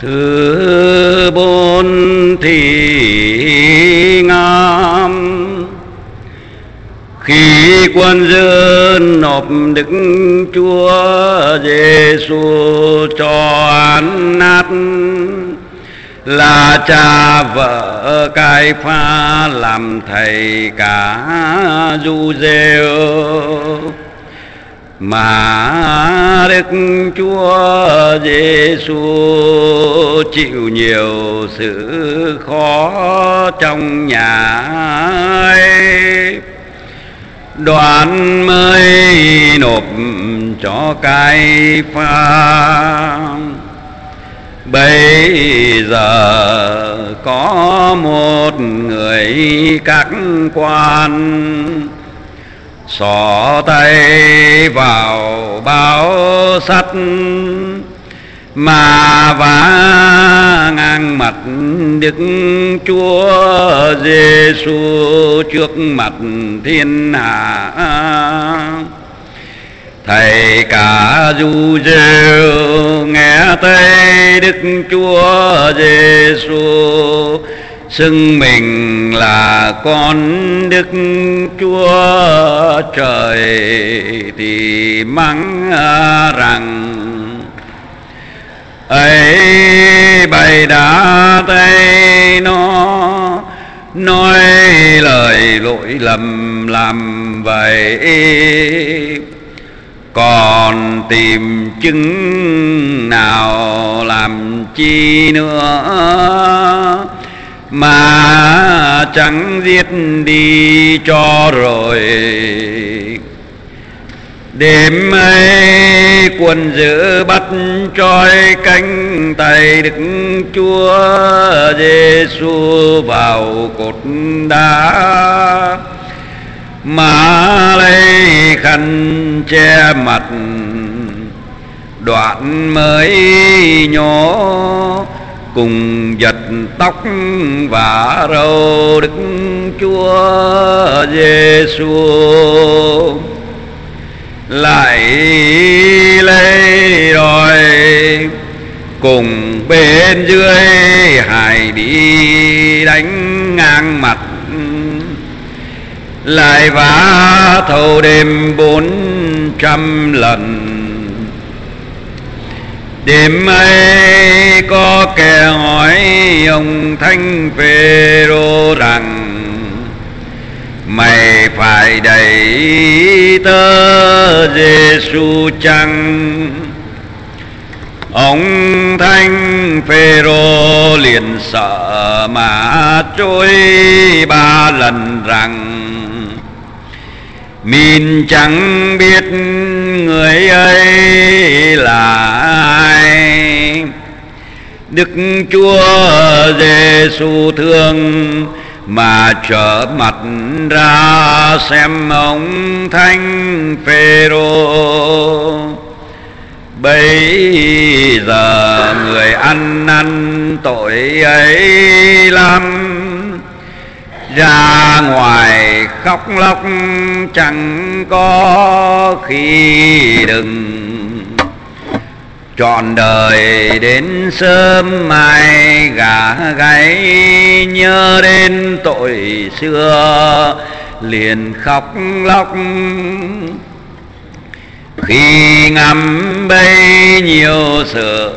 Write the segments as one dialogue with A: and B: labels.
A: thứ bốn thì ngam. Khi quân dân nộp đức chúa giêsu cho án nát, là cha vợ cai pha làm thầy cả du dêu mà đức chúa giêsu chịu nhiều sự khó trong nhà ấy. Đoàn mới nộp cho cai pha bây giờ có một người các quan xỏ tay vào báo sắt, mà vá ngang mặt Đức Chúa Giêsu trước mặt thiên hạ. Thầy cả du rêu nghe thấy Đức Chúa Giêsu xưng mình là con Đức Chúa Trời thì mắng rằng ấy bày đã tay nó, nói lời lỗi lầm làm vậy. Còn tìm chứng nào làm chi nữa? Mà chẳng giết đi cho rồi. Đêm ấy quân giữ bắt trói cánh tay đức chúa giêsu vào cột đá. Mà lấy khăn che mặt, đoạn mới nhỏ cùng giật tóc và râu đức chúa giêsu lại lấy rồi, cùng bên dưới hải đi đánh ngang mặt. Lại vá thâu đêm bốn trăm lần đêm ấy có kẻ hỏi ông thanh phêrô rằng mày phải đẩy tớ Giêsu chăng? Ông thanh phêrô liền sợ mà trôi ba lần rằng mình chẳng biết người ấy là ai. Đức chúa giêsu thương mà trở mặt ra xem ông thánh phêrô. Bây giờ người ăn năn tội ấy lắm ra ngoài khóc lóc chẳng có khi đừng. Trọn đời đến sớm mai gà gáy nhớ đến tội xưa, liền khóc lóc. Khi ngắm bấy nhiêu sự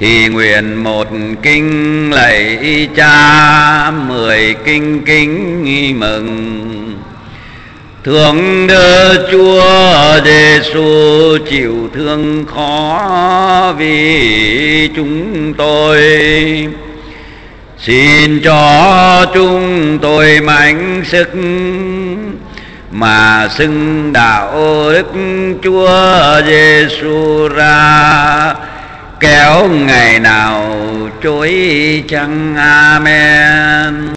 A: thì nguyện một kinh lạy cha, mười kinh kính mừng. Thương đỡ Chúa Giêsu chịu thương khó vì chúng tôi. Xin cho chúng tôi mạnh sức mà xưng đạo đức Chúa Giêsu ra kéo ngày nào chối chăng amen.